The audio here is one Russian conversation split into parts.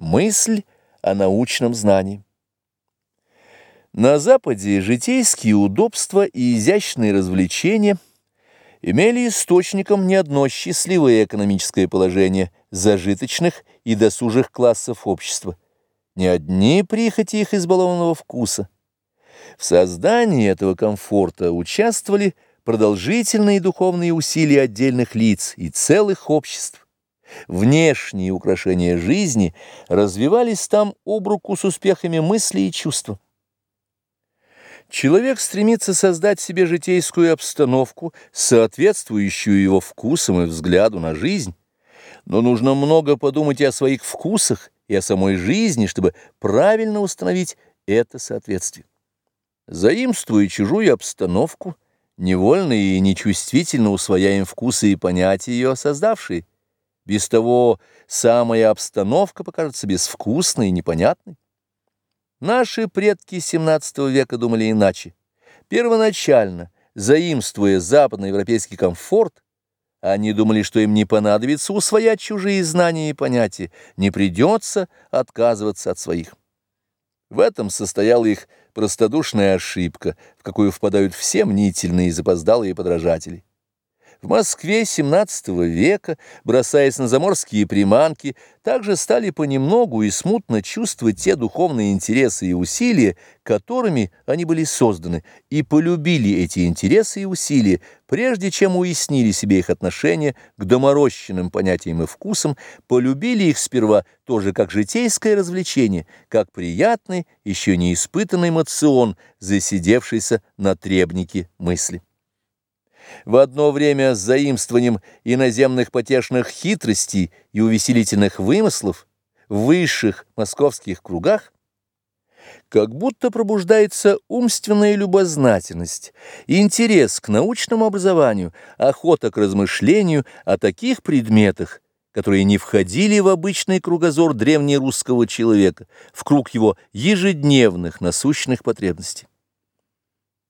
Мысль о научном знании. На Западе житейские удобства и изящные развлечения имели источником не одно счастливое экономическое положение зажиточных и досужих классов общества, не одни прихоти их избалованного вкуса. В создании этого комфорта участвовали продолжительные духовные усилия отдельных лиц и целых обществ. Внешние украшения жизни развивались там об руку с успехами мысли и чувства. Человек стремится создать себе житейскую обстановку, соответствующую его вкусам и взгляду на жизнь, но нужно много подумать и о своих вкусах, и о самой жизни, чтобы правильно установить это соответствие. Заимствуя чужую обстановку, невольно и нечувствительно усвояем вкусы и понятия ее создавшие. Без того самая обстановка покажется безвкусной и непонятной. Наши предки XVII века думали иначе. Первоначально, заимствуя западноевропейский комфорт, они думали, что им не понадобится усвоять чужие знания и понятия, не придется отказываться от своих. В этом состояла их простодушная ошибка, в какую впадают все мнительные и запоздалые подражатели. В Москве XVII века, бросаясь на заморские приманки, также стали понемногу и смутно чувствовать те духовные интересы и усилия, которыми они были созданы, и полюбили эти интересы и усилия, прежде чем уяснили себе их отношение к доморощенным понятиям и вкусам, полюбили их сперва тоже как житейское развлечение, как приятный, еще не испытанный мацион, засидевшийся на требнике мысли в одно время с заимствованием иноземных потешных хитростей и увеселительных вымыслов в высших московских кругах, как будто пробуждается умственная любознательность, интерес к научному образованию, охота к размышлению о таких предметах, которые не входили в обычный кругозор древнерусского человека, в круг его ежедневных насущных потребностей.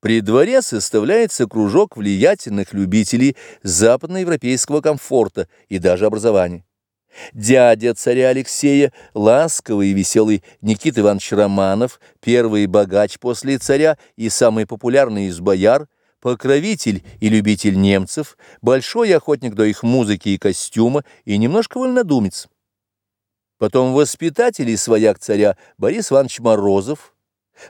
При дворе составляется кружок влиятельных любителей западноевропейского комфорта и даже образования. Дядя царя Алексея, ласковый и веселый Никита Иванович Романов, первый богач после царя и самый популярный из бояр, покровитель и любитель немцев, большой охотник до их музыки и костюма и немножко вольнодумец. Потом воспитатель и свояк царя Борис Иванович Морозов,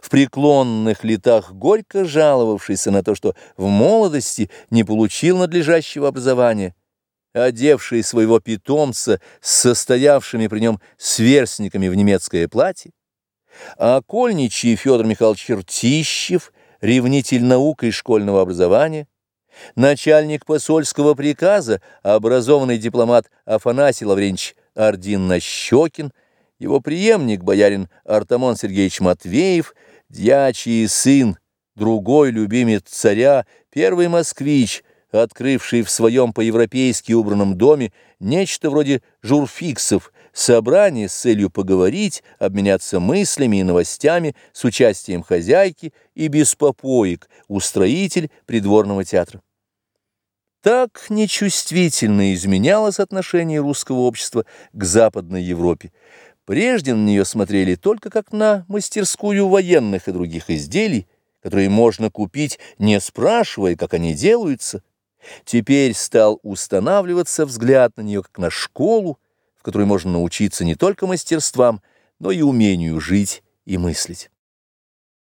в преклонных летах горько жаловавшийся на то, что в молодости не получил надлежащего образования, одевший своего питомца с состоявшими при нем сверстниками в немецкое платье, а окольничий Федор Михайлович Чертищев, ревнитель наук и школьного образования, начальник посольского приказа, образованный дипломат Афанасий Лавренч Ордин-Нащекин, его преемник, боярин Артамон Сергеевич Матвеев, дьячий сын, другой любимец царя, первый москвич, открывший в своем по-европейски убранном доме нечто вроде журфиксов, собрание с целью поговорить, обменяться мыслями и новостями с участием хозяйки и без устроитель придворного театра. Так нечувствительно изменялось отношение русского общества к Западной Европе. Прежде на нее смотрели только как на мастерскую военных и других изделий, которые можно купить, не спрашивая, как они делаются. Теперь стал устанавливаться взгляд на нее как на школу, в которой можно научиться не только мастерствам, но и умению жить и мыслить.